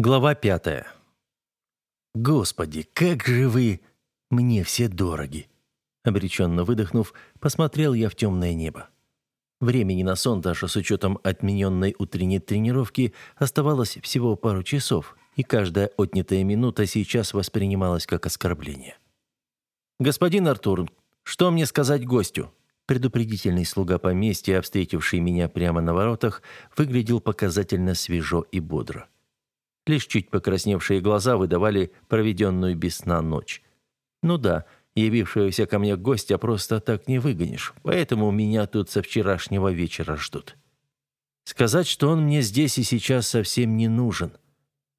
Глава пятая. «Господи, как же вы! Мне все дороги!» Обреченно выдохнув, посмотрел я в темное небо. Времени на сон, даже с учетом отмененной утренней тренировки, оставалось всего пару часов, и каждая отнятая минута сейчас воспринималась как оскорбление. «Господин Артур, что мне сказать гостю?» Предупредительный слуга поместья, встретивший меня прямо на воротах, выглядел показательно свежо и бодро. Лишь чуть покрасневшие глаза выдавали проведенную без сна ночь. «Ну да, явившегося ко мне гостя просто так не выгонишь, поэтому меня тут со вчерашнего вечера ждут». Сказать, что он мне здесь и сейчас совсем не нужен.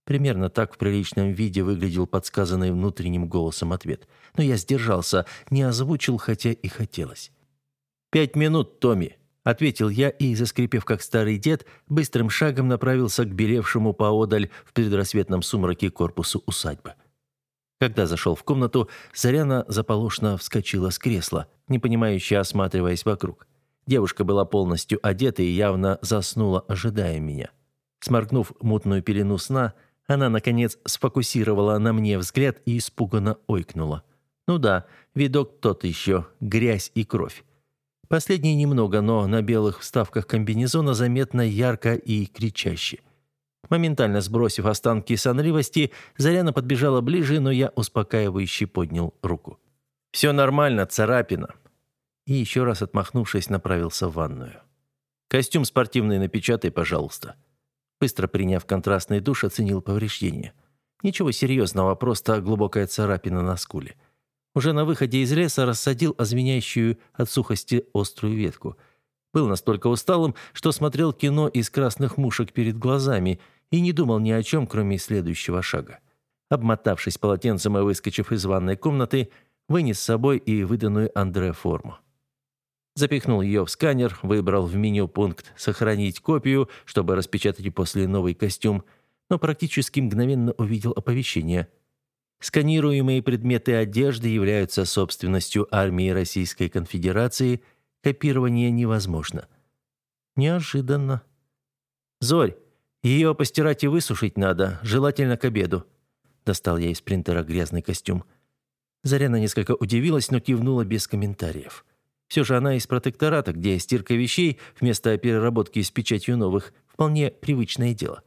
Примерно так в приличном виде выглядел подсказанный внутренним голосом ответ. Но я сдержался, не озвучил, хотя и хотелось. «Пять минут, Томми!» — ответил я и, заскрипев как старый дед, быстрым шагом направился к белевшему поодаль в предрассветном сумраке корпусу усадьбы. Когда зашел в комнату, Заряна заполошно вскочила с кресла, непонимающе осматриваясь вокруг. Девушка была полностью одета и явно заснула, ожидая меня. Сморгнув мутную пелену сна, она, наконец, сфокусировала на мне взгляд и испуганно ойкнула. «Ну да, видок тот еще, грязь и кровь. Последний немного, но на белых вставках комбинезона заметно ярко и кричаще. Моментально сбросив останки сонливости, Заряна подбежала ближе, но я успокаивающе поднял руку. «Все нормально, царапина». И еще раз отмахнувшись, направился в ванную. «Костюм спортивный напечатай, пожалуйста». Быстро приняв контрастный душ, оценил повреждение. Ничего серьезного, просто глубокая царапина на скуле. Уже на выходе из леса рассадил озменяющую от сухости острую ветку. Был настолько усталым, что смотрел кино из красных мушек перед глазами и не думал ни о чем, кроме следующего шага. Обмотавшись полотенцем и выскочив из ванной комнаты, вынес с собой и выданную Андре форму. Запихнул ее в сканер, выбрал в меню пункт «Сохранить копию», чтобы распечатать после новый костюм, но практически мгновенно увидел оповещение – Сканируемые предметы одежды являются собственностью армии Российской Конфедерации, копирование невозможно. Неожиданно. Зорь, ее постирать и высушить надо, желательно к обеду. Достал я из принтера грязный костюм. Заряна несколько удивилась, но кивнула без комментариев. Все же она из протектората, где стирка вещей вместо переработки с печатью новых вполне привычное дело.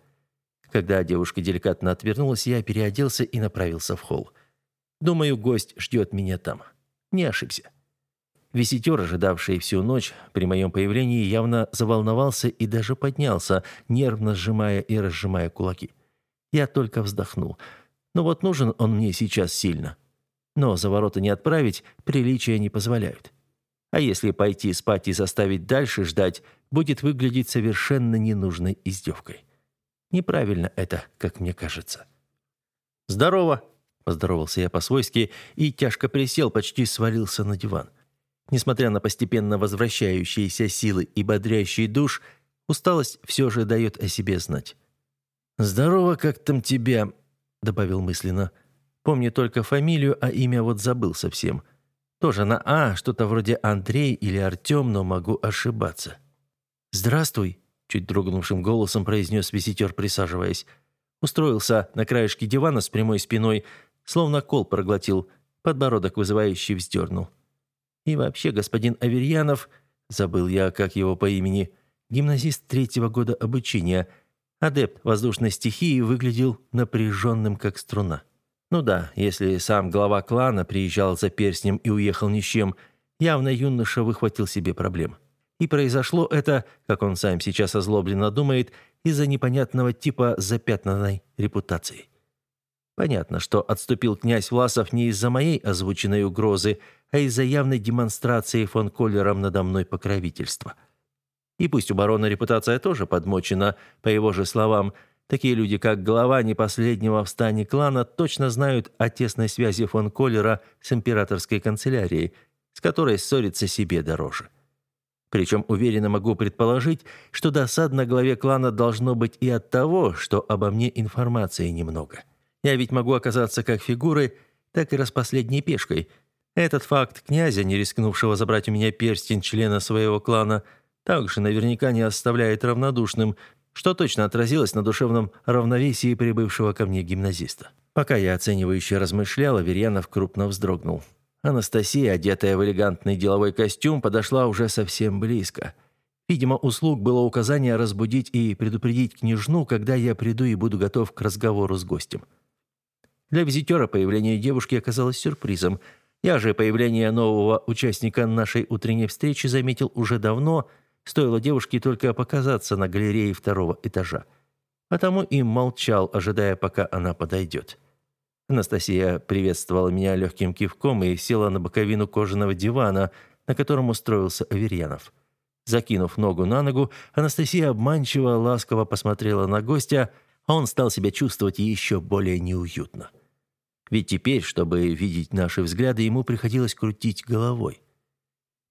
Когда девушка деликатно отвернулась, я переоделся и направился в холл. Думаю, гость ждет меня там. Не ошибся. Визитер, ожидавший всю ночь, при моем появлении явно заволновался и даже поднялся, нервно сжимая и разжимая кулаки. Я только вздохнул. «Ну вот нужен он мне сейчас сильно. Но за ворота не отправить приличия не позволяют. А если пойти спать и заставить дальше ждать, будет выглядеть совершенно ненужной издевкой». Неправильно это, как мне кажется. «Здорово!» – поздоровался я по-свойски и тяжко присел, почти свалился на диван. Несмотря на постепенно возвращающиеся силы и бодрящий душ, усталость все же дает о себе знать. «Здорово, как там тебя?» – добавил мысленно. «Помню только фамилию, а имя вот забыл совсем. Тоже на «А», что-то вроде Андрей или Артем, но могу ошибаться». «Здравствуй», чуть дрогнувшим голосом произнес визитер, присаживаясь. Устроился на краешке дивана с прямой спиной, словно кол проглотил, подбородок вызывающий вздернул. И вообще, господин Аверьянов, забыл я, как его по имени, гимназист третьего года обучения, адепт воздушной стихии, выглядел напряженным, как струна. Ну да, если сам глава клана приезжал за перстнем и уехал ни с чем, явно юноша выхватил себе проблемы. И произошло это, как он сам сейчас озлобленно думает, из-за непонятного типа запятнанной репутации. Понятно, что отступил князь Власов не из-за моей озвученной угрозы, а из-за явной демонстрации фон Коллером надо мной покровительства. И пусть у барона репутация тоже подмочена, по его же словам, такие люди, как глава непоследнего в стане клана, точно знают о тесной связи фон Коллера с императорской канцелярией, с которой ссориться себе дороже. — причем уверенно могу предположить, что досад на главе клана должно быть и от того, что обо мне информации немного. Я ведь могу оказаться как фигурой, так и распоследней пешкой. Этот факт князя, не рискнувшего забрать у меня перстень члена своего клана, также наверняка не оставляет равнодушным, что точно отразилось на душевном равновесии прибывшего ко мне гимназиста. Пока я оценивающе размышлял, Верьянов крупно вздрогнул. Анастасия, одетая в элегантный деловой костюм, подошла уже совсем близко. Видимо, у слуг было указание разбудить и предупредить княжну, когда я приду и буду готов к разговору с гостем. Для визитера появление девушки оказалось сюрпризом. Я же появление нового участника нашей утренней встречи заметил уже давно, стоило девушке только показаться на галерее второго этажа. А Потому и молчал, ожидая, пока она подойдет. Анастасия приветствовала меня легким кивком и села на боковину кожаного дивана, на котором устроился Аверьянов. Закинув ногу на ногу, Анастасия обманчиво ласково посмотрела на гостя, а он стал себя чувствовать еще более неуютно. Ведь теперь, чтобы видеть наши взгляды, ему приходилось крутить головой.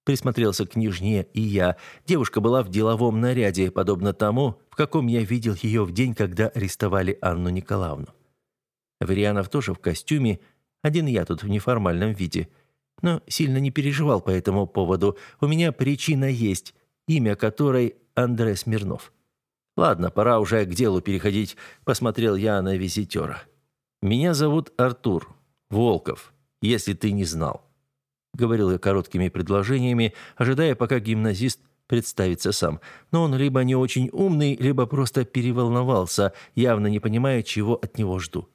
Присмотрелся к нижне и я. Девушка была в деловом наряде, подобно тому, в каком я видел ее в день, когда арестовали Анну Николаевну. Варианов тоже в костюме, один я тут в неформальном виде. Но сильно не переживал по этому поводу. У меня причина есть, имя которой Андрей Смирнов. Ладно, пора уже к делу переходить, посмотрел я на визитёра. Меня зовут Артур Волков, если ты не знал. Говорил я короткими предложениями, ожидая, пока гимназист представится сам. Но он либо не очень умный, либо просто переволновался, явно не понимая, чего от него жду.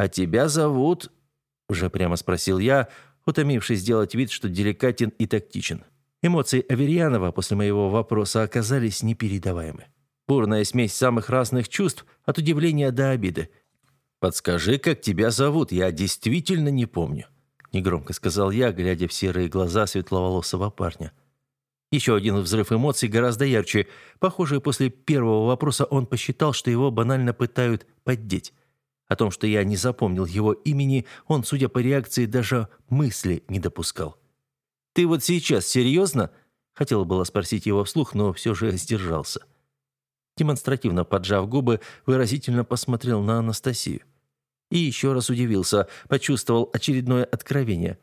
«А тебя зовут...» — уже прямо спросил я, утомившись делать вид, что деликатен и тактичен. Эмоции Аверьянова после моего вопроса оказались непередаваемы. Бурная смесь самых разных чувств, от удивления до обиды. «Подскажи, как тебя зовут, я действительно не помню», — негромко сказал я, глядя в серые глаза светловолосого парня. Еще один взрыв эмоций гораздо ярче. Похоже, после первого вопроса он посчитал, что его банально пытают поддеть. О том, что я не запомнил его имени, он, судя по реакции, даже мысли не допускал. «Ты вот сейчас серьезно?» Хотела было спросить его вслух, но все же сдержался. Демонстративно поджав губы, выразительно посмотрел на Анастасию. И еще раз удивился, почувствовал очередное откровение.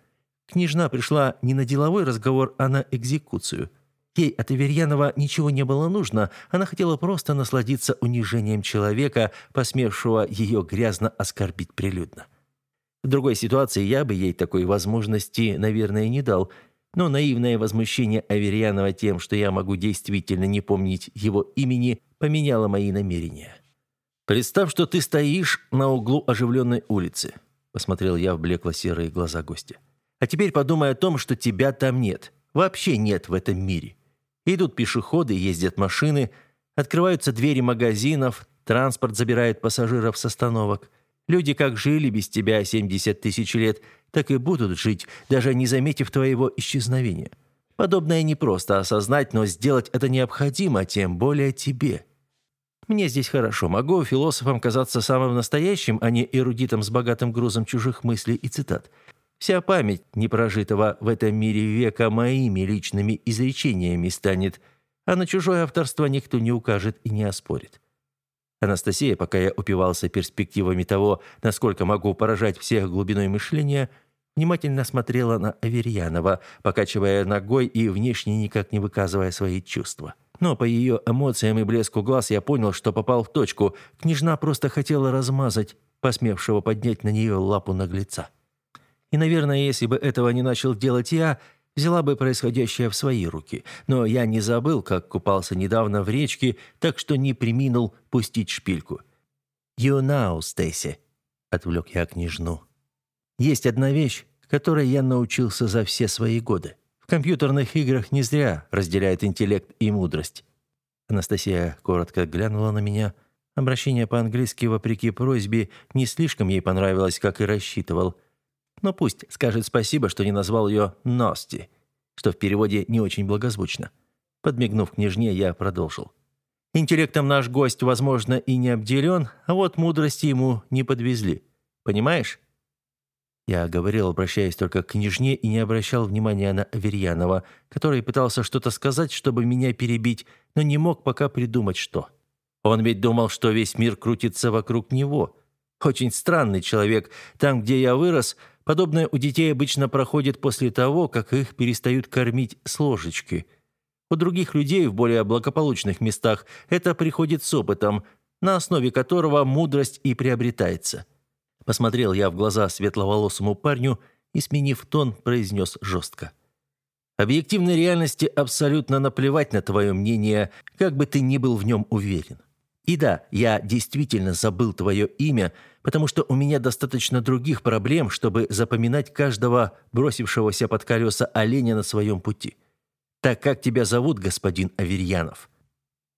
Княжна пришла не на деловой разговор, а на экзекуцию – Ей от Аверьянова ничего не было нужно, она хотела просто насладиться унижением человека, посмевшего ее грязно оскорбить прилюдно. В другой ситуации я бы ей такой возможности, наверное, не дал, но наивное возмущение Аверьянова тем, что я могу действительно не помнить его имени, поменяло мои намерения. «Представь, что ты стоишь на углу оживленной улицы», — посмотрел я в блекло-серые глаза гостя. «А теперь подумай о том, что тебя там нет. Вообще нет в этом мире. Идут пешеходы, ездят машины, открываются двери магазинов, транспорт забирает пассажиров с остановок. Люди как жили без тебя 70 тысяч лет, так и будут жить, даже не заметив твоего исчезновения. Подобное не просто осознать, но сделать это необходимо, тем более тебе. Мне здесь хорошо, могу философом казаться самым настоящим, а не эрудитом с богатым грузом чужих мыслей и цитат. Вся память непрожитого в этом мире века моими личными изречениями станет, а на чужое авторство никто не укажет и не оспорит. Анастасия, пока я упивался перспективами того, насколько могу поражать всех глубиной мышления, внимательно смотрела на Аверьянова, покачивая ногой и внешне никак не выказывая свои чувства. Но по ее эмоциям и блеску глаз я понял, что попал в точку. Княжна просто хотела размазать посмевшего поднять на нее лапу наглеца. И, наверное, если бы этого не начал делать я, взяла бы происходящее в свои руки. Но я не забыл, как купался недавно в речке, так что не приминул пустить шпильку. «You know, Стейси», — отвлек я княжну. «Есть одна вещь, которой я научился за все свои годы. В компьютерных играх не зря разделяет интеллект и мудрость». Анастасия коротко глянула на меня. Обращение по-английски, вопреки просьбе, не слишком ей понравилось, как и рассчитывал — но пусть скажет спасибо, что не назвал ее «Ности», что в переводе не очень благозвучно. Подмигнув княжне, я продолжил. «Интеллектом наш гость, возможно, и не обделен, а вот мудрости ему не подвезли. Понимаешь?» Я говорил, обращаясь только к княжне, и не обращал внимания на Аверьянова, который пытался что-то сказать, чтобы меня перебить, но не мог пока придумать, что. Он ведь думал, что весь мир крутится вокруг него. Очень странный человек. Там, где я вырос, Подобное у детей обычно проходит после того, как их перестают кормить с ложечки. У других людей в более благополучных местах это приходит с опытом, на основе которого мудрость и приобретается. Посмотрел я в глаза светловолосому парню и, сменив тон, произнес жестко. «Объективной реальности абсолютно наплевать на твое мнение, как бы ты ни был в нем уверен. И да, я действительно забыл твое имя, — потому что у меня достаточно других проблем, чтобы запоминать каждого бросившегося под колеса оленя на своем пути. Так как тебя зовут, господин Аверьянов?»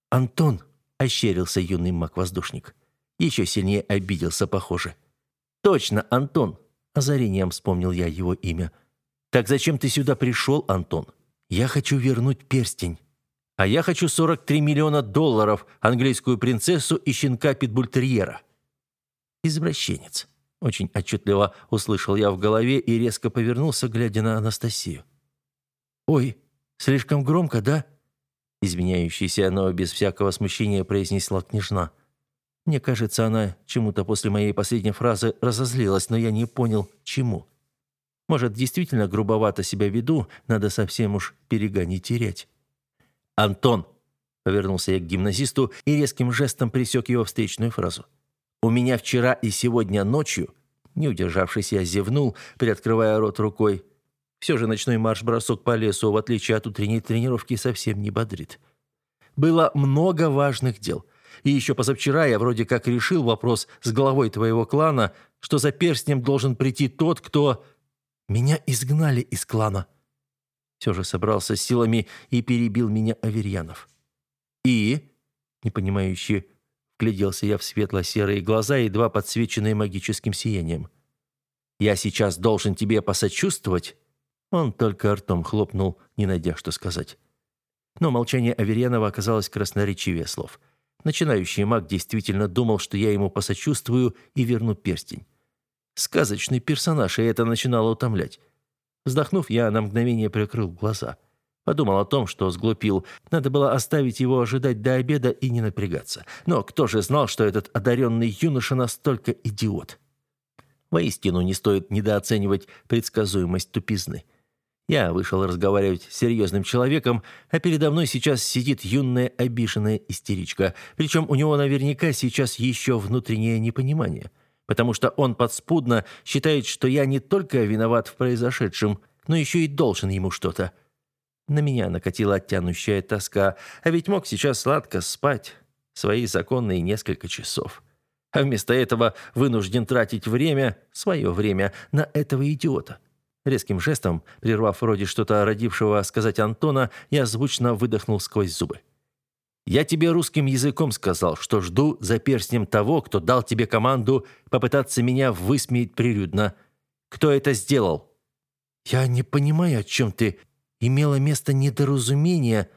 «Антон», — ощерился юный маг-воздушник. Еще сильнее обиделся, похоже. «Точно, Антон», — озарением вспомнил я его имя. «Так зачем ты сюда пришел, Антон? Я хочу вернуть перстень». «А я хочу 43 миллиона долларов, английскую принцессу и щенка-питбультерьера». «Извращенец», — очень отчетливо услышал я в голове и резко повернулся, глядя на Анастасию. «Ой, слишком громко, да?» Изменяющийся, но без всякого смущения произнесла княжна. Мне кажется, она чему-то после моей последней фразы разозлилась, но я не понял, чему. Может, действительно грубовато себя веду, надо совсем уж берега не терять. «Антон!» — повернулся я к гимназисту и резким жестом пресек его встречную фразу. — у меня вчера и сегодня ночью, не удержавшись, я зевнул, приоткрывая рот рукой. Все же ночной марш-бросок по лесу, в отличие от утренней тренировки, совсем не бодрит. Было много важных дел. И еще позавчера я вроде как решил вопрос с главой твоего клана, что за перстнем должен прийти тот, кто... Меня изгнали из клана. Все же собрался с силами и перебил меня Аверьянов. И, непонимающе, Гляделся я в светло-серые глаза, едва подсвеченные магическим сиянием. «Я сейчас должен тебе посочувствовать?» Он только ртом хлопнул, не найдя, что сказать. Но молчание Аверьянова оказалось красноречивее слов. Начинающий маг действительно думал, что я ему посочувствую и верну перстень. Сказочный персонаж, и это начинало утомлять. Вздохнув, я на мгновение прикрыл глаза – Подумал о том, что сглупил. Надо было оставить его ожидать до обеда и не напрягаться. Но кто же знал, что этот одаренный юноша настолько идиот? Воистину не стоит недооценивать предсказуемость тупизны. Я вышел разговаривать с серьезным человеком, а передо мной сейчас сидит юная обиженная истеричка. Причем у него наверняка сейчас еще внутреннее непонимание. Потому что он подспудно считает, что я не только виноват в произошедшем, но еще и должен ему что-то. На меня накатила оттянущая тоска, а ведь мог сейчас сладко спать свои законные несколько часов. А вместо этого вынужден тратить время, свое время, на этого идиота. Резким жестом, прервав вроде что-то родившего сказать Антона, я звучно выдохнул сквозь зубы. «Я тебе русским языком сказал, что жду за перстнем того, кто дал тебе команду попытаться меня высмеять прилюдно. Кто это сделал?» «Я не понимаю, о чем ты...» имело место недоразумение.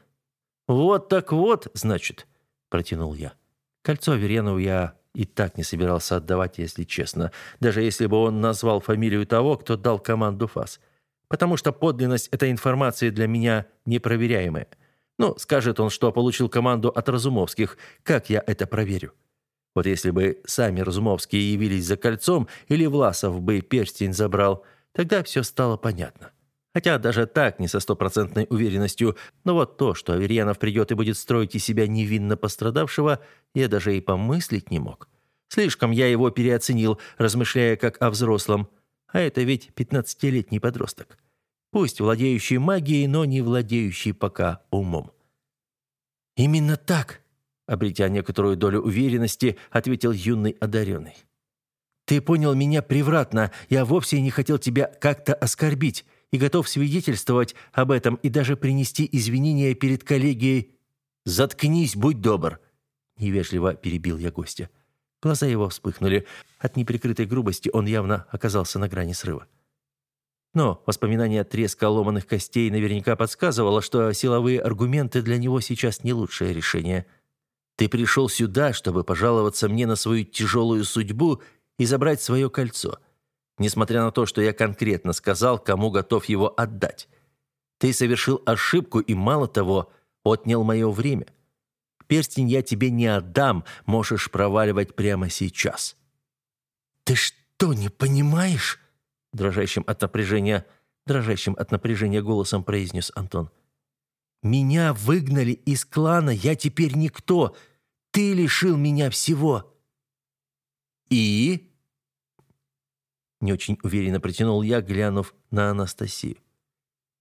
«Вот так вот, значит», — протянул я. Кольцо Верену я и так не собирался отдавать, если честно, даже если бы он назвал фамилию того, кто дал команду ФАС. Потому что подлинность этой информации для меня непроверяемая. Ну, скажет он, что получил команду от Разумовских. Как я это проверю? Вот если бы сами Разумовские явились за кольцом, или Власов бы перстень забрал, тогда все стало понятно. Хотя даже так не со стопроцентной уверенностью, но вот то, что Аверьянов придет и будет строить из себя невинно пострадавшего, я даже и помыслить не мог. Слишком я его переоценил, размышляя как о взрослом. А это ведь пятнадцатилетний подросток. Пусть владеющий магией, но не владеющий пока умом. «Именно так», — обретя некоторую долю уверенности, ответил юный одаренный. «Ты понял меня превратно. Я вовсе не хотел тебя как-то оскорбить и готов свидетельствовать об этом и даже принести извинения перед коллегией. Заткнись, будь добр, невежливо перебил я гостя. Глаза его вспыхнули. От неприкрытой грубости он явно оказался на грани срыва. Но воспоминание о треске ломаных костей наверняка подсказывало, что силовые аргументы для него сейчас не лучшее решение. «Ты пришел сюда, чтобы пожаловаться мне на свою тяжелую судьбу и забрать свое кольцо несмотря на то, что я конкретно сказал, кому готов его отдать. Ты совершил ошибку и, мало того, отнял мое время. Перстень я тебе не отдам, можешь проваливать прямо сейчас». «Ты что, не понимаешь?» Дрожащим от напряжения, дрожащим от напряжения голосом произнес Антон. «Меня выгнали из клана, я теперь никто. Ты лишил меня всего». «И?» не очень уверенно протянул я, глянув на Анастасию.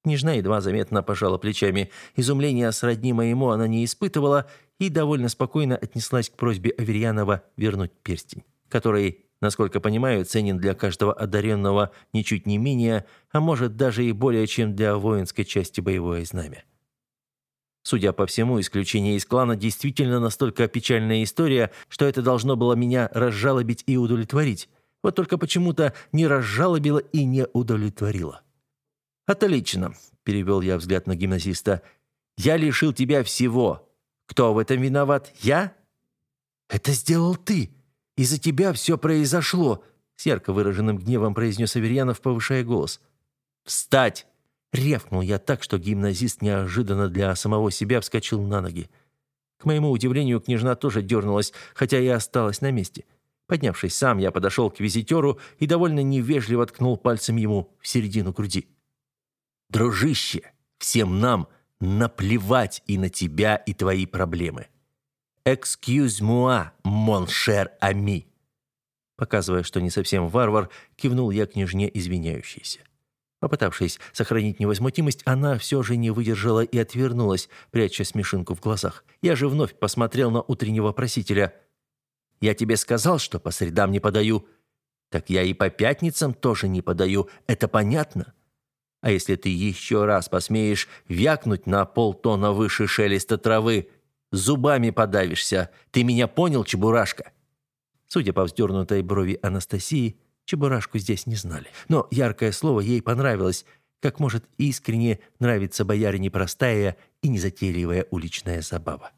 Княжна едва заметно пожала плечами. Изумления сродни моему она не испытывала и довольно спокойно отнеслась к просьбе Аверьянова вернуть перстень, который, насколько понимаю, ценен для каждого одаренного ничуть не менее, а может даже и более, чем для воинской части боевое знамя. Судя по всему, исключение из клана действительно настолько печальная история, что это должно было меня разжалобить и удовлетворить. Вот только почему-то не разжалобила и не удовлетворила. «Отлично», — перевел я взгляд на гимназиста. «Я лишил тебя всего. Кто в этом виноват? Я?» «Это сделал ты. Из-за тебя все произошло», — Серко выраженным гневом произнес Аверьянов, повышая голос. «Встать!» — рявкнул я так, что гимназист неожиданно для самого себя вскочил на ноги. К моему удивлению, княжна тоже дернулась, хотя и осталась на месте. Поднявшись сам, я подошел к визитеру и довольно невежливо ткнул пальцем ему в середину груди. «Дружище, всем нам наплевать и на тебя, и твои проблемы. Excuse-moi, mon cher ami!» Показывая, что не совсем варвар, кивнул я княжне извиняющейся. Попытавшись сохранить невозмутимость, она все же не выдержала и отвернулась, пряча смешинку в глазах. Я же вновь посмотрел на утреннего просителя. Я тебе сказал, что по средам не подаю. Так я и по пятницам тоже не подаю. Это понятно? А если ты еще раз посмеешь вякнуть на полтона выше шелеста травы, зубами подавишься. Ты меня понял, Чебурашка?» Судя по вздернутой брови Анастасии, Чебурашку здесь не знали. Но яркое слово ей понравилось, как может искренне нравиться боярине простая и незатейливая уличная забава.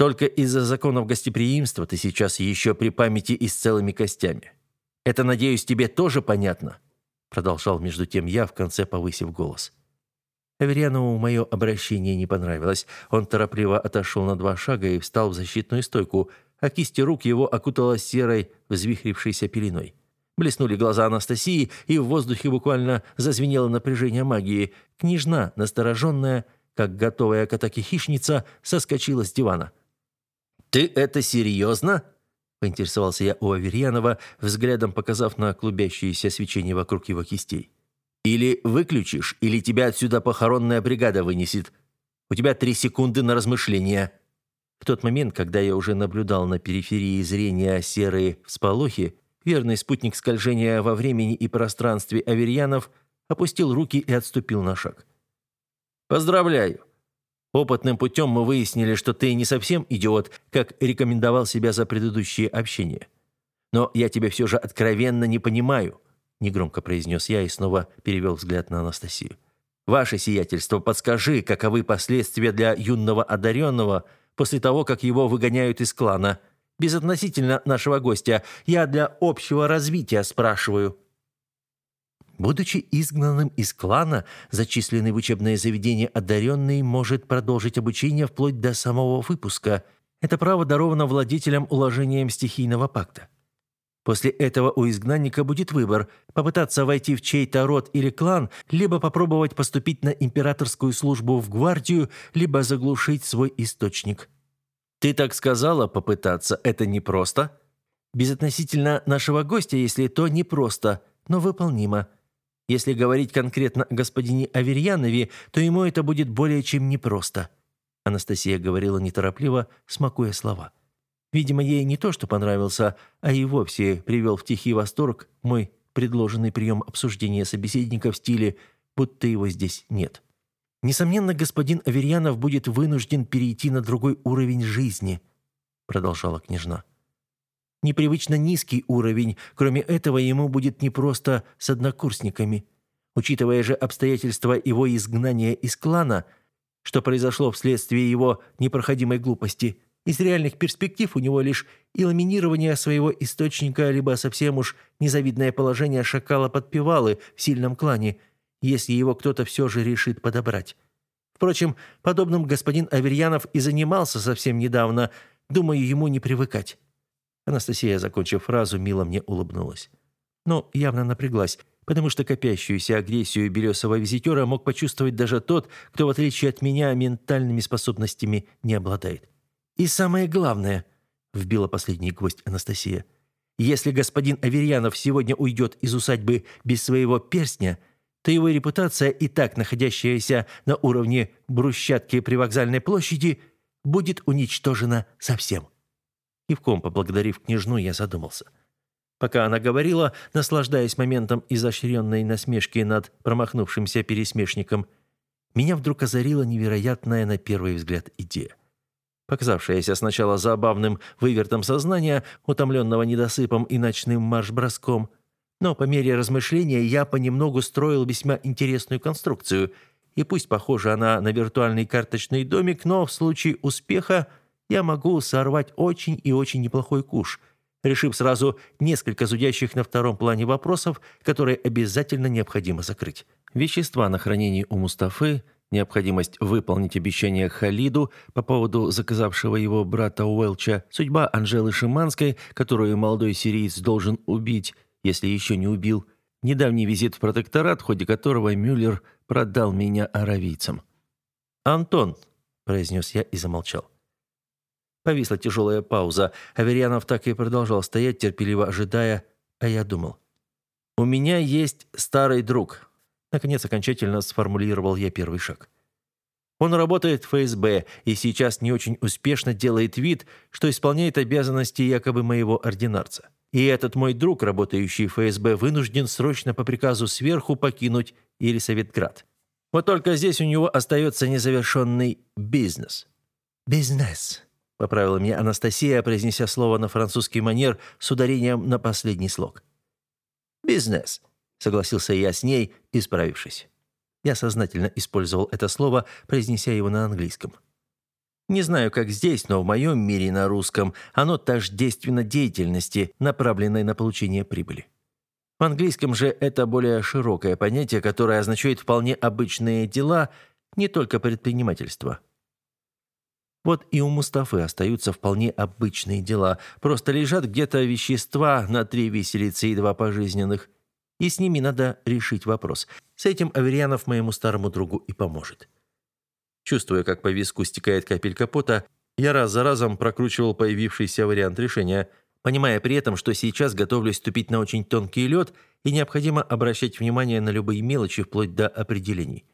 Только из-за законов гостеприимства ты сейчас еще при памяти и с целыми костями. Это, надеюсь, тебе тоже понятно?» Продолжал между тем я, в конце повысив голос. Аверьянову мое обращение не понравилось. Он торопливо отошел на два шага и встал в защитную стойку, а кисти рук его окутала серой, взвихрившейся пеленой. Блеснули глаза Анастасии, и в воздухе буквально зазвенело напряжение магии. Княжна, настороженная, как готовая к атаке хищница, соскочила с дивана – «Ты это серьезно?» — поинтересовался я у Аверьянова, взглядом показав на клубящееся свечение вокруг его кистей. «Или выключишь, или тебя отсюда похоронная бригада вынесет. У тебя три секунды на размышления». В тот момент, когда я уже наблюдал на периферии зрения серые всполохи, верный спутник скольжения во времени и пространстве Аверьянов опустил руки и отступил на шаг. «Поздравляю! Опытным путем мы выяснили, что ты не совсем идиот, как рекомендовал себя за предыдущие общения. Но я тебя все же откровенно не понимаю», — негромко произнес я и снова перевел взгляд на Анастасию. «Ваше сиятельство, подскажи, каковы последствия для юного одаренного после того, как его выгоняют из клана? Безотносительно нашего гостя, я для общего развития спрашиваю». Будучи изгнанным из клана, зачисленный в учебное заведение одаренный может продолжить обучение вплоть до самого выпуска. Это право даровано владетелям уложением стихийного пакта. После этого у изгнанника будет выбор – попытаться войти в чей-то род или клан, либо попробовать поступить на императорскую службу в гвардию, либо заглушить свой источник. «Ты так сказала, попытаться – это непросто?» «Безотносительно нашего гостя, если то непросто, но выполнимо», если говорить конкретно о господине Аверьянове, то ему это будет более чем непросто. Анастасия говорила неторопливо, смакуя слова. Видимо, ей не то, что понравился, а и вовсе привел в тихий восторг мой предложенный прием обсуждения собеседника в стиле «будто его здесь нет». «Несомненно, господин Аверьянов будет вынужден перейти на другой уровень жизни», продолжала княжна непривычно низкий уровень. Кроме этого, ему будет непросто с однокурсниками. Учитывая же обстоятельства его изгнания из клана, что произошло вследствие его непроходимой глупости, из реальных перспектив у него лишь иламинирование своего источника, либо совсем уж незавидное положение шакала подпевалы в сильном клане, если его кто-то все же решит подобрать. Впрочем, подобным господин Аверьянов и занимался совсем недавно. Думаю, ему не привыкать. Анастасия, закончив фразу, мило мне улыбнулась. Но явно напряглась, потому что копящуюся агрессию белесого визитера мог почувствовать даже тот, кто, в отличие от меня, ментальными способностями не обладает. «И самое главное», — вбила последний гвоздь Анастасия, «если господин Аверьянов сегодня уйдет из усадьбы без своего перстня», то его репутация, и так находящаяся на уровне брусчатки при вокзальной площади, будет уничтожена совсем. Кивком поблагодарив княжну, я задумался. Пока она говорила, наслаждаясь моментом изощренной насмешки над промахнувшимся пересмешником, меня вдруг озарила невероятная на первый взгляд идея. Показавшаяся сначала забавным вывертом сознания, утомленного недосыпом и ночным марш-броском, но по мере размышления я понемногу строил весьма интересную конструкцию, и пусть похожа она на виртуальный карточный домик, но в случае успеха – я могу сорвать очень и очень неплохой куш, решив сразу несколько зудящих на втором плане вопросов, которые обязательно необходимо закрыть. Вещества на хранении у Мустафы, необходимость выполнить обещание Халиду по поводу заказавшего его брата Уэлча, судьба Анжелы Шиманской, которую молодой сириец должен убить, если еще не убил, недавний визит в протекторат, в ходе которого Мюллер продал меня аравийцам. «Антон», — произнес я и замолчал. Повисла тяжелая пауза. Аверьянов так и продолжал стоять, терпеливо ожидая, а я думал. «У меня есть старый друг». Наконец, окончательно сформулировал я первый шаг. Он работает в ФСБ и сейчас не очень успешно делает вид, что исполняет обязанности якобы моего ординарца. И этот мой друг, работающий в ФСБ, вынужден срочно по приказу сверху покинуть Елисаветград. Вот только здесь у него остается незавершенный бизнес. «Бизнес», поправила меня Анастасия, произнеся слово на французский манер с ударением на последний слог. «Бизнес», — согласился я с ней, исправившись. Я сознательно использовал это слово, произнеся его на английском. Не знаю, как здесь, но в моем мире на русском оно тождественно деятельности, направленной на получение прибыли. В английском же это более широкое понятие, которое означает вполне обычные дела, не только предпринимательство – вот и у Мустафы остаются вполне обычные дела. Просто лежат где-то вещества на три виселицы и два пожизненных. И с ними надо решить вопрос. С этим Аверьянов моему старому другу и поможет. Чувствуя, как по виску стекает капелька пота, я раз за разом прокручивал появившийся вариант решения, понимая при этом, что сейчас готовлюсь ступить на очень тонкий лед и необходимо обращать внимание на любые мелочи вплоть до определений.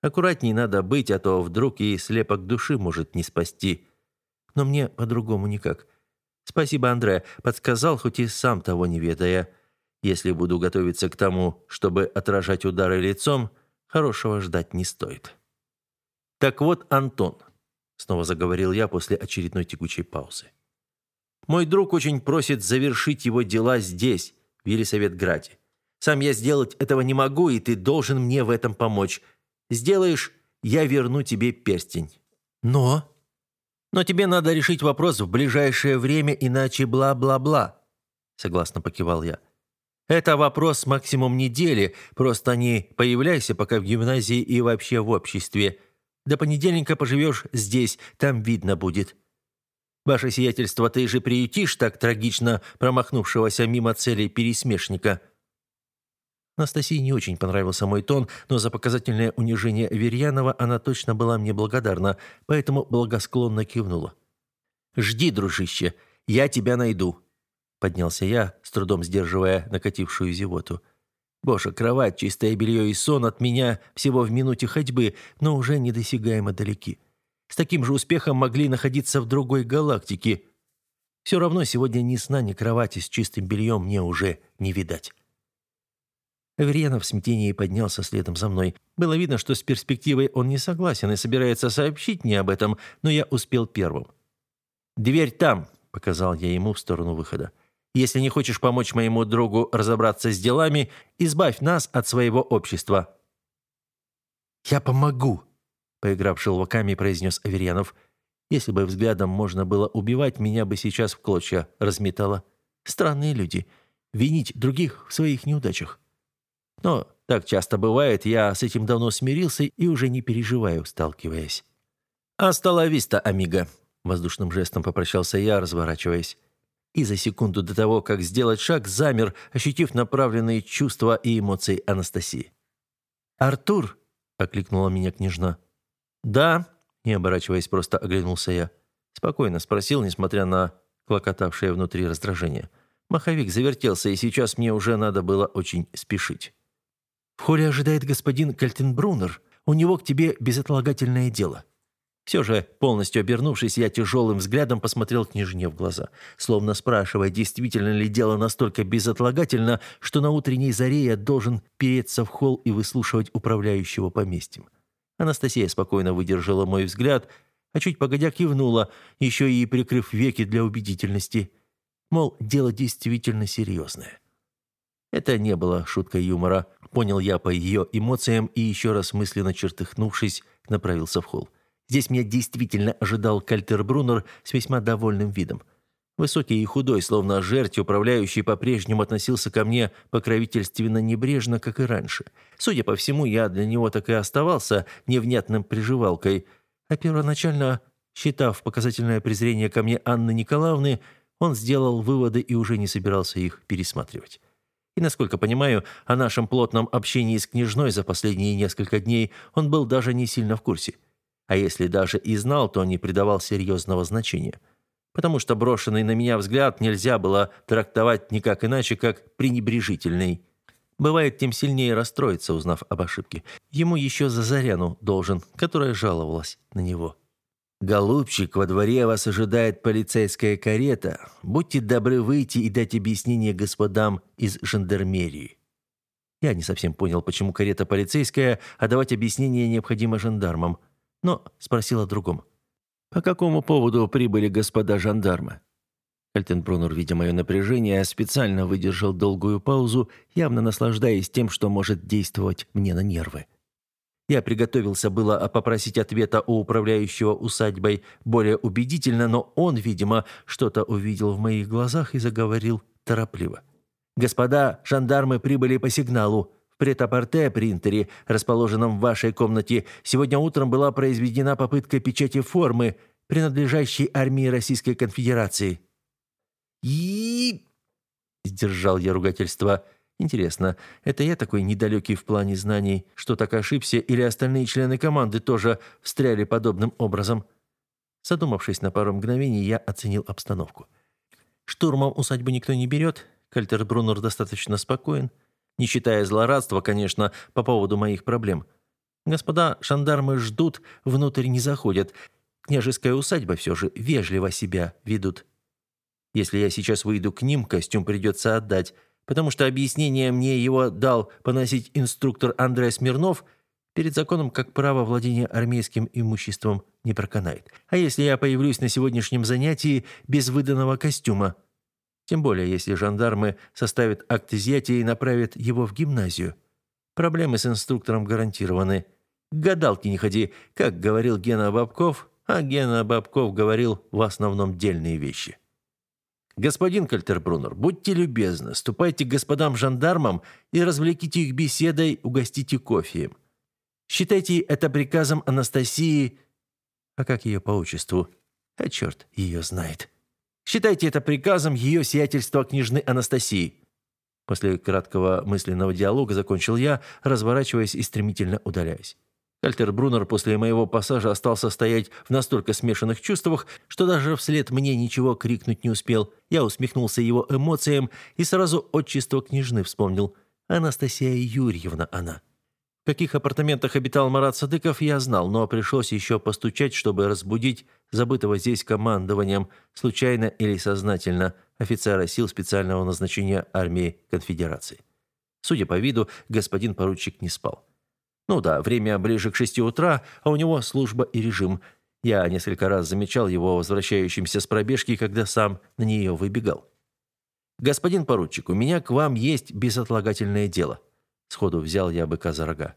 Аккуратней надо быть, а то вдруг и слепок души может не спасти. Но мне по-другому никак. Спасибо, Андре, подсказал, хоть и сам того не ведая. Если буду готовиться к тому, чтобы отражать удары лицом, хорошего ждать не стоит. Так вот, Антон, снова заговорил я после очередной текучей паузы. Мой друг очень просит завершить его дела здесь, в Елисаветграде. Сам я сделать этого не могу, и ты должен мне в этом помочь. Сделаешь, я верну тебе перстень. Но? Но тебе надо решить вопрос в ближайшее время, иначе бла-бла-бла. Согласно покивал я. Это вопрос максимум недели, просто не появляйся пока в гимназии и вообще в обществе. До понедельника поживешь здесь, там видно будет. Ваше сиятельство, ты же приютишь так трагично промахнувшегося мимо цели пересмешника». Анастасии не очень понравился мой тон, но за показательное унижение Верьянова она точно была мне благодарна, поэтому благосклонно кивнула. «Жди, дружище, я тебя найду», — поднялся я, с трудом сдерживая накатившую зевоту. «Боже, кровать, чистое белье и сон от меня всего в минуте ходьбы, но уже недосягаемо далеки. С таким же успехом могли находиться в другой галактике. Все равно сегодня ни сна, ни кровати с чистым бельем мне уже не видать». Аверьянов в смятении поднялся следом за мной. Было видно, что с перспективой он не согласен и собирается сообщить мне об этом, но я успел первым. «Дверь там!» – показал я ему в сторону выхода. «Если не хочешь помочь моему другу разобраться с делами, избавь нас от своего общества». «Я помогу!» – поиграв шелваками, произнес Аверьянов. «Если бы взглядом можно было убивать, меня бы сейчас в клочья разметало. Странные люди. Винить других в своих неудачах». Но так часто бывает, я с этим давно смирился и уже не переживаю, сталкиваясь. «Асталависта, амиго!» — воздушным жестом попрощался я, разворачиваясь. И за секунду до того, как сделать шаг, замер, ощутив направленные чувства и эмоции Анастасии. «Артур!» — окликнула меня княжна. «Да», — не оборачиваясь, просто оглянулся я. Спокойно спросил, несмотря на клокотавшее внутри раздражение. Маховик завертелся, и сейчас мне уже надо было очень спешить. В хоре ожидает господин Кальтенбруннер. У него к тебе безотлагательное дело». Все же, полностью обернувшись, я тяжелым взглядом посмотрел княжне в глаза, словно спрашивая, действительно ли дело настолько безотлагательно, что на утренней заре я должен переться в холл и выслушивать управляющего поместьем. Анастасия спокойно выдержала мой взгляд, а чуть погодя кивнула, еще и прикрыв веки для убедительности. Мол, дело действительно серьезное. Это не было шуткой юмора. Понял я по ее эмоциям и еще раз мысленно чертыхнувшись, направился в холл. Здесь меня действительно ожидал Кальтер Брунер с весьма довольным видом. Высокий и худой, словно жерть, управляющий по-прежнему относился ко мне покровительственно небрежно, как и раньше. Судя по всему, я для него так и оставался невнятным приживалкой. А первоначально, считав показательное презрение ко мне Анны Николаевны, он сделал выводы и уже не собирался их пересматривать. И, насколько понимаю, о нашем плотном общении с княжной за последние несколько дней он был даже не сильно в курсе. А если даже и знал, то не придавал серьезного значения. Потому что брошенный на меня взгляд нельзя было трактовать никак иначе, как пренебрежительный. Бывает, тем сильнее расстроиться, узнав об ошибке. Ему еще за Заряну должен, которая жаловалась на него. «Голубчик, во дворе вас ожидает полицейская карета. Будьте добры выйти и дать объяснение господам из жандармерии». Я не совсем понял, почему карета полицейская, а давать объяснение необходимо жандармам. Но спросил о другом. «По какому поводу прибыли господа жандармы?» Альтенбрунер, видя мое напряжение, специально выдержал долгую паузу, явно наслаждаясь тем, что может действовать мне на нервы. Я приготовился было а, попросить ответа у управляющего усадьбой более убедительно, но он, видимо, что-то увидел в моих глазах и заговорил торопливо. «Господа, жандармы прибыли по сигналу. В претапорте принтере, расположенном в вашей комнате, сегодня утром была произведена попытка печати формы, принадлежащей армии Российской Конфедерации». «И...» — сдержал я ругательство – Интересно, это я такой недалекий в плане знаний, что так ошибся, или остальные члены команды тоже встряли подобным образом? Задумавшись на пару мгновений, я оценил обстановку. Штурмом усадьбу никто не берет, Кальтербруннер достаточно спокоен, не считая злорадства, конечно, по поводу моих проблем. Господа шандармы ждут, внутрь не заходят. Княжеская усадьба все же вежливо себя ведут. Если я сейчас выйду к ним, костюм придется отдать – потому что объяснение мне его дал поносить инструктор Андрей Смирнов, перед законом как право владения армейским имуществом не проканает. А если я появлюсь на сегодняшнем занятии без выданного костюма? Тем более, если жандармы составят акт изъятия и направят его в гимназию. Проблемы с инструктором гарантированы. К гадалке не ходи, как говорил Гена Бабков, а Гена Бабков говорил в основном дельные вещи. «Господин Кальтербруннер, будьте любезны, ступайте к господам-жандармам и развлеките их беседой, угостите кофеем. Считайте это приказом Анастасии...» «А как ее по отчеству?» «А черт ее знает!» «Считайте это приказом ее сиятельства княжны Анастасии!» После краткого мысленного диалога закончил я, разворачиваясь и стремительно удаляясь. Альтер Брунер после моего пассажа остался стоять в настолько смешанных чувствах, что даже вслед мне ничего крикнуть не успел. Я усмехнулся его эмоциям и сразу отчество княжны вспомнил. Анастасия Юрьевна она. В каких апартаментах обитал Марат Садыков, я знал, но пришлось еще постучать, чтобы разбудить забытого здесь командованием, случайно или сознательно, офицера сил специального назначения армии конфедерации. Судя по виду, господин поручик не спал. Ну да, время ближе к шести утра, а у него служба и режим. Я несколько раз замечал его возвращающимся с пробежки, когда сам на нее выбегал. «Господин поручик, у меня к вам есть безотлагательное дело». Сходу взял я быка за рога.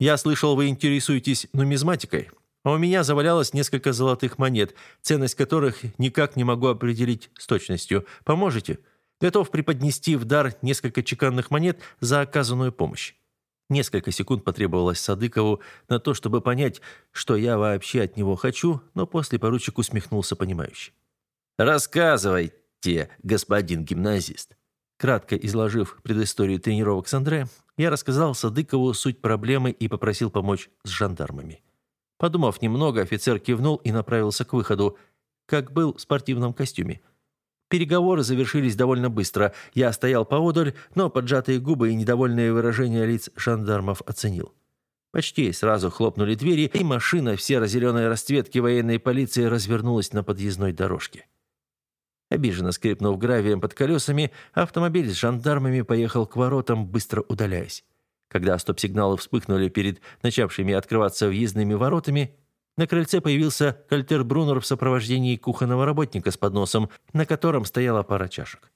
«Я слышал, вы интересуетесь нумизматикой, а у меня завалялось несколько золотых монет, ценность которых никак не могу определить с точностью. Поможете? Готов преподнести в дар несколько чеканных монет за оказанную помощь». Несколько секунд потребовалось Садыкову на то, чтобы понять, что я вообще от него хочу, но после поручик усмехнулся понимающе. «Рассказывайте, господин гимназист». Кратко изложив предысторию тренировок с Андре, я рассказал Садыкову суть проблемы и попросил помочь с жандармами. Подумав немного, офицер кивнул и направился к выходу, как был в спортивном костюме – Переговоры завершились довольно быстро. Я стоял поодаль, но поджатые губы и недовольные выражения лиц жандармов оценил. Почти сразу хлопнули двери, и машина в серо-зеленой расцветке военной полиции развернулась на подъездной дорожке. Обиженно скрипнув гравием под колесами, автомобиль с жандармами поехал к воротам, быстро удаляясь. Когда стоп-сигналы вспыхнули перед начавшими открываться въездными воротами, на крыльце появился Кальтер кальтербрунер в сопровождении кухонного работника с подносом, на котором стояла пара чашек.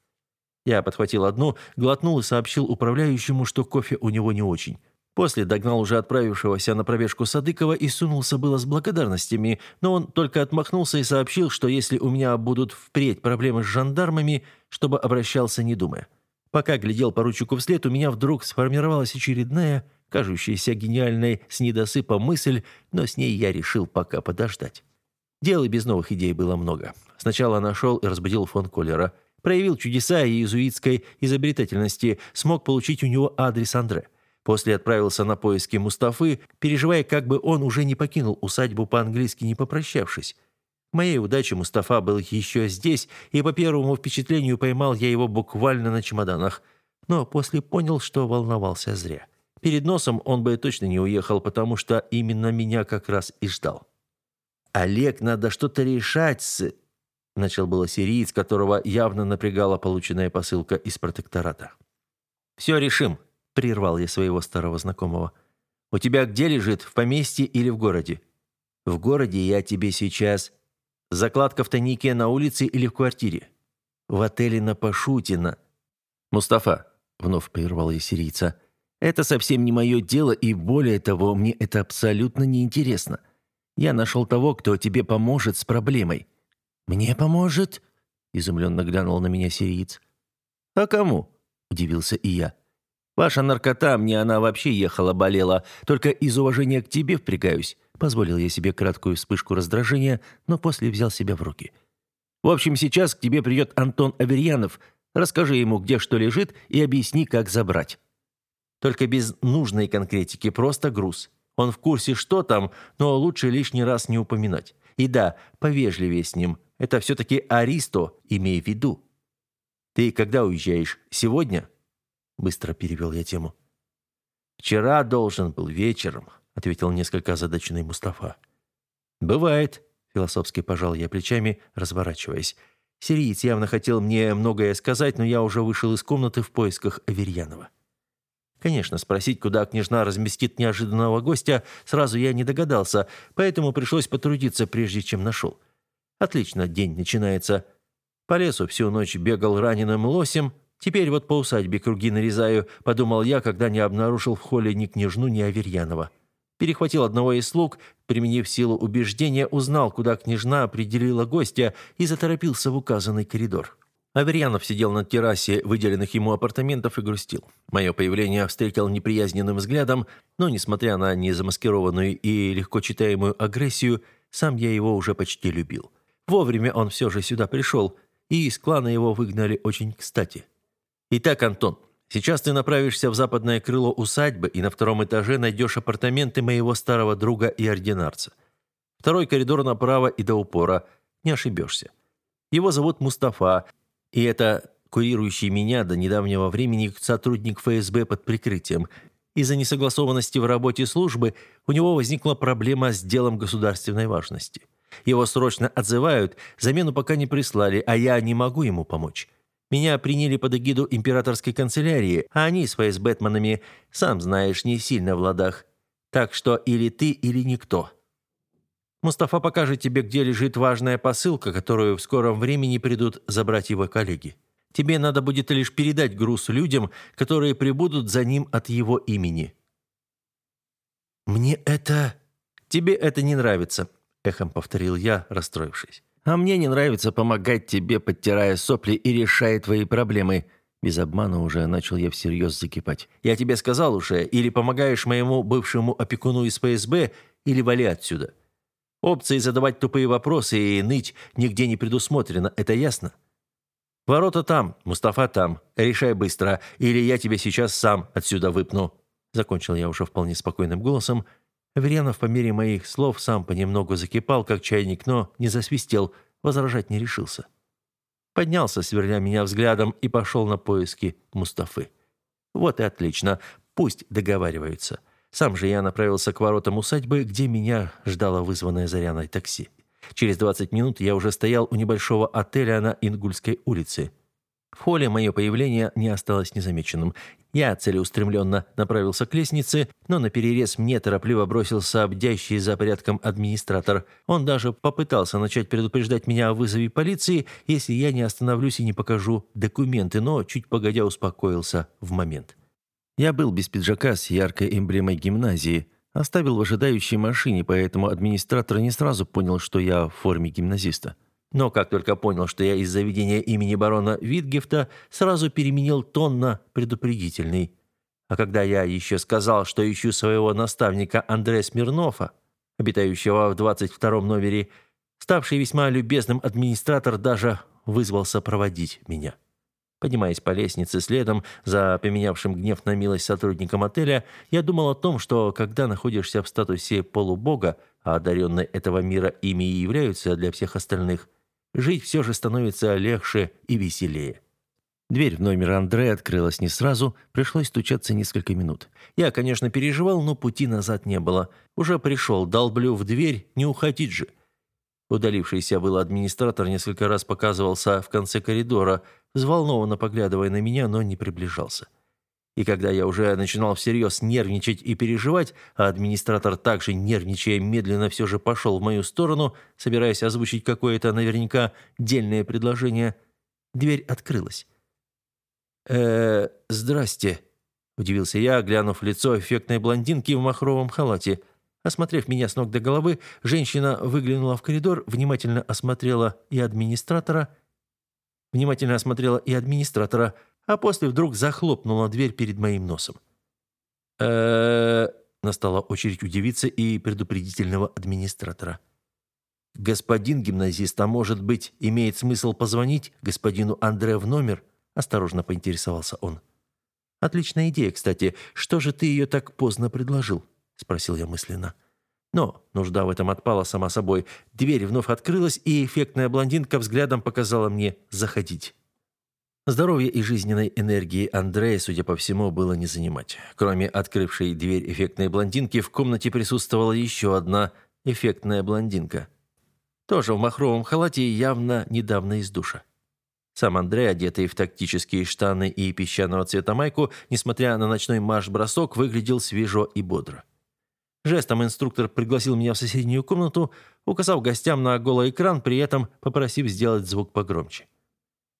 Я подхватил одну, глотнул и сообщил управляющему, что кофе у него не очень. После догнал уже отправившегося на пробежку Садыкова и сунулся было с благодарностями, но он только отмахнулся и сообщил, что если у меня будут впредь проблемы с жандармами, чтобы обращался не думая. Пока глядел поручику вслед, у меня вдруг сформировалась очередная кажущаяся гениальной с недосыпа мысль, но с ней я решил пока подождать. Дел и без новых идей было много. Сначала нашел и разбудил фон Коллера. Проявил чудеса иезуитской изобретательности, смог получить у него адрес Андре. После отправился на поиски Мустафы, переживая, как бы он уже не покинул усадьбу по-английски, не попрощавшись. К моей удаче Мустафа был еще здесь, и по первому впечатлению поймал я его буквально на чемоданах. Но после понял, что волновался зря перед носом, он бы точно не уехал, потому что именно меня как раз и ждал. «Олег, надо что-то решать с...» Начал было сириец, которого явно напрягала полученная посылка из протектората. «Все решим», — прервал я своего старого знакомого. «У тебя где лежит, в поместье или в городе?» «В городе я тебе сейчас...» «Закладка в тайнике на улице или в квартире?» «В отеле на Пашутина». «Мустафа», — вновь прервал я сирийца, — это совсем не мое дело, и более того, мне это абсолютно неинтересно. Я нашел того, кто тебе поможет с проблемой». «Мне поможет?» — изумленно глянул на меня сириец. «А кому?» — удивился и я. «Ваша наркота, мне она вообще ехала-болела. Только из уважения к тебе впрягаюсь». Позволил я себе краткую вспышку раздражения, но после взял себя в руки. «В общем, сейчас к тебе придет Антон Аверьянов. Расскажи ему, где что лежит, и объясни, как забрать» только без нужной конкретики, просто груз. Он в курсе, что там, но лучше лишний раз не упоминать. И да, повежливее с ним. Это все-таки Аристо, имей в виду. «Ты когда уезжаешь? Сегодня?» Быстро перевел я тему. «Вчера должен был вечером», — ответил несколько озадаченный Мустафа. «Бывает», — философски пожал я плечами, разворачиваясь. Сириец явно хотел мне многое сказать, но я уже вышел из комнаты в поисках Аверьянова. Конечно, спросить, куда княжна разместит неожиданного гостя, сразу я не догадался, поэтому пришлось потрудиться, прежде чем нашел. Отлично, день начинается. По лесу всю ночь бегал раненым лосем, теперь вот по усадьбе круги нарезаю, подумал я, когда не обнаружил в холле ни княжну, ни Аверьянова. Перехватил одного из слуг, применив силу убеждения, узнал, куда княжна определила гостя и заторопился в указанный коридор. Аверьянов сидел на террасе выделенных ему апартаментов и грустил. Мое появление встретил неприязненным взглядом, но, несмотря на незамаскированную и легко читаемую агрессию, сам я его уже почти любил. Вовремя он все же сюда пришел, и из клана его выгнали очень кстати. «Итак, Антон, сейчас ты направишься в западное крыло усадьбы и на втором этаже найдешь апартаменты моего старого друга и ординарца. Второй коридор направо и до упора, не ошибешься. Его зовут Мустафа – и это курирующий меня до недавнего времени сотрудник ФСБ под прикрытием. Из-за несогласованности в работе службы у него возникла проблема с делом государственной важности. Его срочно отзывают, замену пока не прислали, а я не могу ему помочь. Меня приняли под эгиду императорской канцелярии, а они с фейсбэтменами, сам знаешь, не сильно в ладах. Так что или ты, или никто. Мустафа покажет тебе, где лежит важная посылка, которую в скором времени придут забрать его коллеги. Тебе надо будет лишь передать груз людям, которые прибудут за ним от его имени». «Мне это...» «Тебе это не нравится», — эхом повторил я, расстроившись. «А мне не нравится помогать тебе, подтирая сопли и решая твои проблемы». Без обмана уже начал я всерьез закипать. «Я тебе сказал уже, или помогаешь моему бывшему опекуну из ПСБ, или вали отсюда. Опции задавать тупые вопросы и ныть нигде не предусмотрено, это ясно? Ворота там, Мустафа там. Решай быстро, или я тебя сейчас сам отсюда выпну. Закончил я уже вполне спокойным голосом. Верянов по мере моих слов сам понемногу закипал, как чайник, но не засвистел, возражать не решился. Поднялся, сверля меня взглядом, и пошел на поиски Мустафы. Вот и отлично, пусть договариваются. — сам же я направился к воротам усадьбы, где меня ждало вызванное Заряной такси. Через 20 минут я уже стоял у небольшого отеля на Ингульской улице. В холле мое появление не осталось незамеченным. Я целеустремленно направился к лестнице, но на перерез мне торопливо бросился обдящий за порядком администратор. Он даже попытался начать предупреждать меня о вызове полиции, если я не остановлюсь и не покажу документы, но чуть погодя успокоился в момент. Я был без пиджака с яркой эмблемой гимназии. Оставил в ожидающей машине, поэтому администратор не сразу понял, что я в форме гимназиста. Но как только понял, что я из заведения имени барона Витгефта, сразу переменил тон на предупредительный. А когда я еще сказал, что ищу своего наставника Андрея Смирнова, обитающего в 22-м номере, ставший весьма любезным администратор даже вызвался проводить меня. Поднимаясь по лестнице следом за поменявшим гнев на милость сотрудником отеля, я думал о том, что когда находишься в статусе полубога, а одаренные этого мира ими и являются для всех остальных, жить все же становится легче и веселее. Дверь в номер Андре открылась не сразу, пришлось стучаться несколько минут. Я, конечно, переживал, но пути назад не было. Уже пришел, долблю в дверь, не уходить же. Удалившийся был администратор несколько раз показывался в конце коридора – взволнованно поглядывая на меня, но не приближался. И когда я уже начинал всерьез нервничать и переживать, а администратор также нервничая медленно все же пошел в мою сторону, собираясь озвучить какое-то наверняка дельное предложение, дверь открылась. э, -э здрасте», — удивился я, глянув в лицо эффектной блондинки в махровом халате. Осмотрев меня с ног до головы, женщина выглянула в коридор, внимательно осмотрела и администратора, внимательно осмотрела и администратора, а после вдруг захлопнула дверь перед моим носом. э Настала очередь удивиться и предупредительного администратора. «Господин гимназист, а может быть, имеет смысл позвонить господину Андре в номер?» Осторожно поинтересовался он. «Отличная идея, кстати. Что же ты ее так поздно предложил?» Спросил я мысленно. Но нужда в этом отпала сама собой. Дверь вновь открылась, и эффектная блондинка взглядом показала мне «заходить». Здоровье и жизненной энергии Андрея, судя по всему, было не занимать. Кроме открывшей дверь эффектной блондинки, в комнате присутствовала еще одна эффектная блондинка. Тоже в махровом халате и явно недавно из душа. Сам Андрей, одетый в тактические штаны и песчаного цвета майку, несмотря на ночной марш-бросок, выглядел свежо и бодро. Жестом инструктор пригласил меня в соседнюю комнату, указав гостям на голый экран, при этом попросив сделать звук погромче.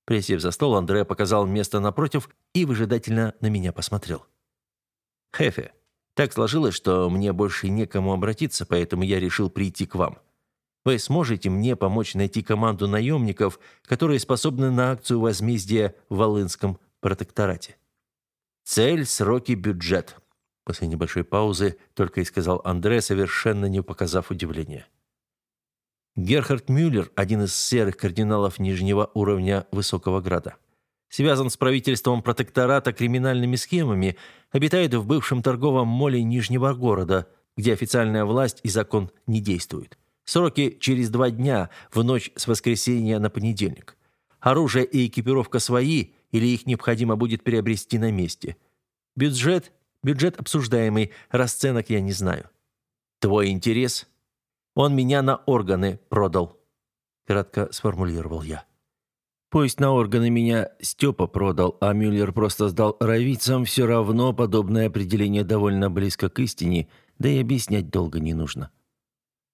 Присев за стол, Андре показал место напротив и выжидательно на меня посмотрел. «Хефе, так сложилось, что мне больше некому обратиться, поэтому я решил прийти к вам. Вы сможете мне помочь найти команду наемников, которые способны на акцию возмездия в Волынском протекторате?» «Цель, сроки, бюджет», После небольшой паузы только и сказал Андре, совершенно не показав удивления. Герхард Мюллер, один из серых кардиналов нижнего уровня Высокого Града. Связан с правительством протектората криминальными схемами, обитает в бывшем торговом моле Нижнего города, где официальная власть и закон не действуют. Сроки через два дня, в ночь с воскресенья на понедельник. Оружие и экипировка свои, или их необходимо будет приобрести на месте. Бюджет Бюджет обсуждаемый, расценок я не знаю. Твой интерес? Он меня на органы продал. Кратко сформулировал я. Пусть на органы меня Степа продал, а Мюллер просто сдал ровицам, все равно подобное определение довольно близко к истине, да и объяснять долго не нужно.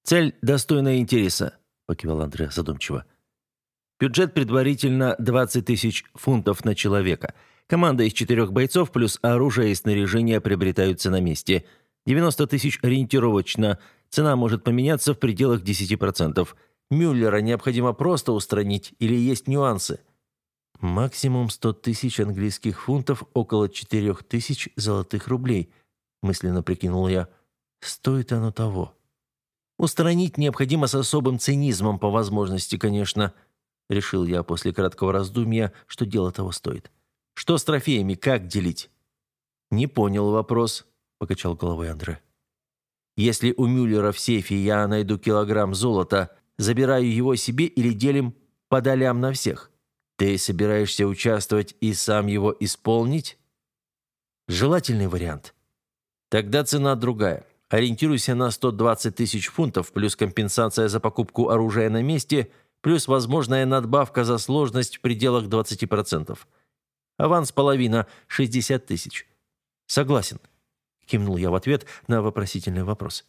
«Цель достойна интереса», — покивал Андрей задумчиво. «Бюджет предварительно 20 тысяч фунтов на человека — Команда из четырех бойцов плюс оружие и снаряжение приобретаются на месте. 90 тысяч ориентировочно. Цена может поменяться в пределах 10%. Мюллера необходимо просто устранить или есть нюансы? «Максимум 100 тысяч английских фунтов, около 4 тысяч золотых рублей», – мысленно прикинул я. «Стоит оно того». «Устранить необходимо с особым цинизмом, по возможности, конечно», – решил я после краткого раздумья, что дело того стоит. Что с трофеями, как делить?» «Не понял вопрос», — покачал головой Андре. «Если у Мюллера в сейфе я найду килограмм золота, забираю его себе или делим по долям на всех? Ты собираешься участвовать и сам его исполнить?» «Желательный вариант». «Тогда цена другая. Ориентируйся на 120 тысяч фунтов, плюс компенсация за покупку оружия на месте, плюс возможная надбавка за сложность в пределах 20%. Аванс половина, 60 тысяч. Согласен. Кивнул я в ответ на вопросительный вопрос.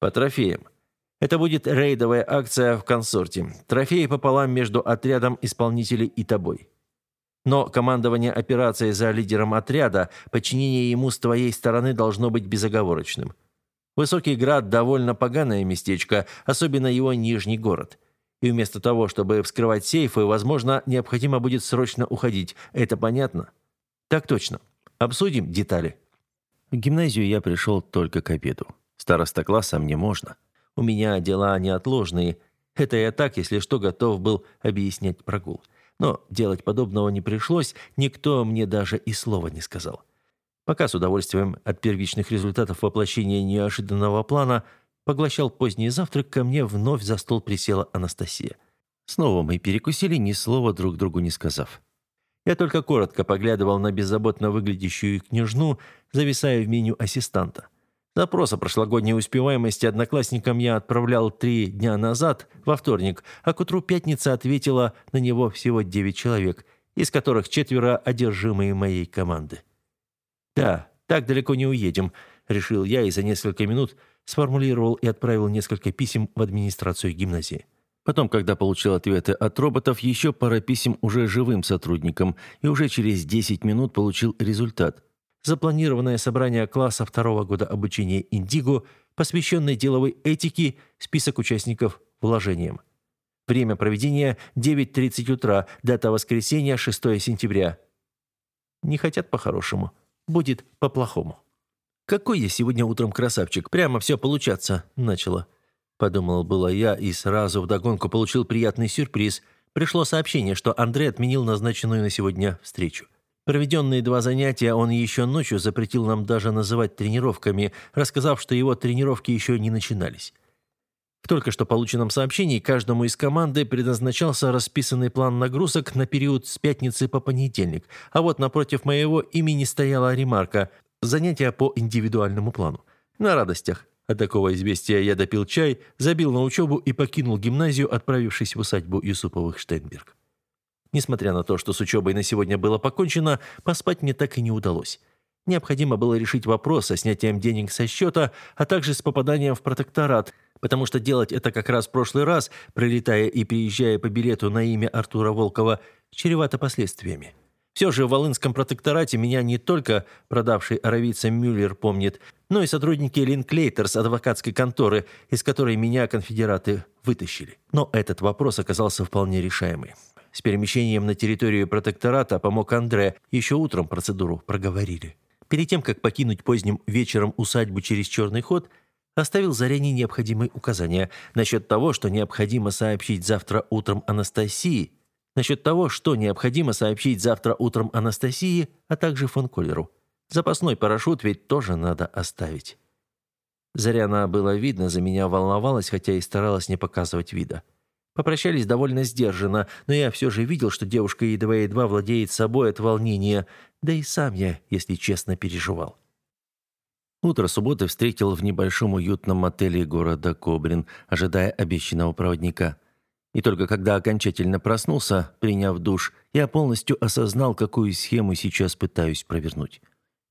По трофеям. Это будет рейдовая акция в консорте. Трофеи пополам между отрядом исполнителей и тобой. Но командование операцией за лидером отряда, подчинение ему с твоей стороны должно быть безоговорочным. Высокий град довольно поганое местечко, особенно его нижний город – и вместо того, чтобы вскрывать сейфы, возможно, необходимо будет срочно уходить. Это понятно? Так точно. Обсудим детали. В гимназию я пришел только к обеду. Староста класса мне можно. У меня дела неотложные. Это я так, если что, готов был объяснять прогул. Но делать подобного не пришлось, никто мне даже и слова не сказал. Пока с удовольствием от первичных результатов воплощения неожиданного плана – поглощал поздний завтрак, ко мне вновь за стол присела Анастасия. Снова мы перекусили, ни слова друг другу не сказав. Я только коротко поглядывал на беззаботно выглядящую княжну, зависая в меню ассистанта. Запрос о прошлогодней успеваемости одноклассникам я отправлял три дня назад, во вторник, а к утру пятница ответила на него всего девять человек, из которых четверо одержимые моей команды. «Да, так далеко не уедем», — решил я и за несколько минут — сформулировал и отправил несколько писем в администрацию гимназии. Потом, когда получил ответы от роботов, еще пара писем уже живым сотрудникам, и уже через 10 минут получил результат. Запланированное собрание класса второго года обучения «Индиго», посвященное деловой этике, список участников вложениям. Время проведения 9.30 утра, дата воскресенья 6 сентября. Не хотят по-хорошему, будет по-плохому. «Какой я сегодня утром красавчик! Прямо все получаться!» – начала. Подумал было я и сразу вдогонку получил приятный сюрприз. Пришло сообщение, что Андрей отменил назначенную на сегодня встречу. Проведенные два занятия он еще ночью запретил нам даже называть тренировками, рассказав, что его тренировки еще не начинались. В только что полученном сообщении каждому из команды предназначался расписанный план нагрузок на период с пятницы по понедельник, а вот напротив моего имени стояла ремарка занятия по индивидуальному плану. На радостях. От такого известия я допил чай, забил на учебу и покинул гимназию, отправившись в усадьбу Юсуповых Штейнберг. Несмотря на то, что с учебой на сегодня было покончено, поспать мне так и не удалось. Необходимо было решить вопрос со снятием денег со счета, а также с попаданием в протекторат, потому что делать это как раз в прошлый раз, прилетая и приезжая по билету на имя Артура Волкова, чревато последствиями. Все же в Волынском протекторате меня не только продавший аравийца Мюллер помнит, но и сотрудники Линклейтер адвокатской конторы, из которой меня конфедераты вытащили. Но этот вопрос оказался вполне решаемый. С перемещением на территорию протектората помог Андре. Еще утром процедуру проговорили. Перед тем, как покинуть поздним вечером усадьбу через черный ход, оставил Заряне необходимые указания насчет того, что необходимо сообщить завтра утром Анастасии Насчет того, что необходимо сообщить завтра утром Анастасии, а также фон Запасной парашют ведь тоже надо оставить. Заряна было видно, за меня волновалась, хотя и старалась не показывать вида. Попрощались довольно сдержанно, но я все же видел, что девушка едва-едва владеет собой от волнения, да и сам я, если честно, переживал. Утро субботы встретил в небольшом уютном отеле города Кобрин, ожидая обещанного проводника – и только когда окончательно проснулся, приняв душ, я полностью осознал, какую схему сейчас пытаюсь провернуть.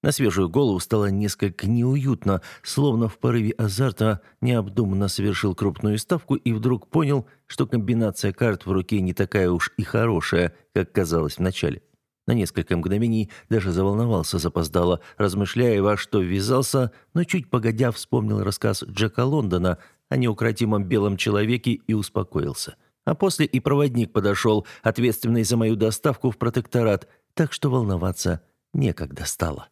На свежую голову стало несколько неуютно, словно в порыве азарта необдуманно совершил крупную ставку и вдруг понял, что комбинация карт в руке не такая уж и хорошая, как казалось вначале. На несколько мгновений даже заволновался запоздало, размышляя, во что ввязался, но чуть погодя вспомнил рассказ Джека Лондона о неукротимом белом человеке и успокоился – а после и проводник подошел, ответственный за мою доставку в протекторат, так что волноваться некогда стало.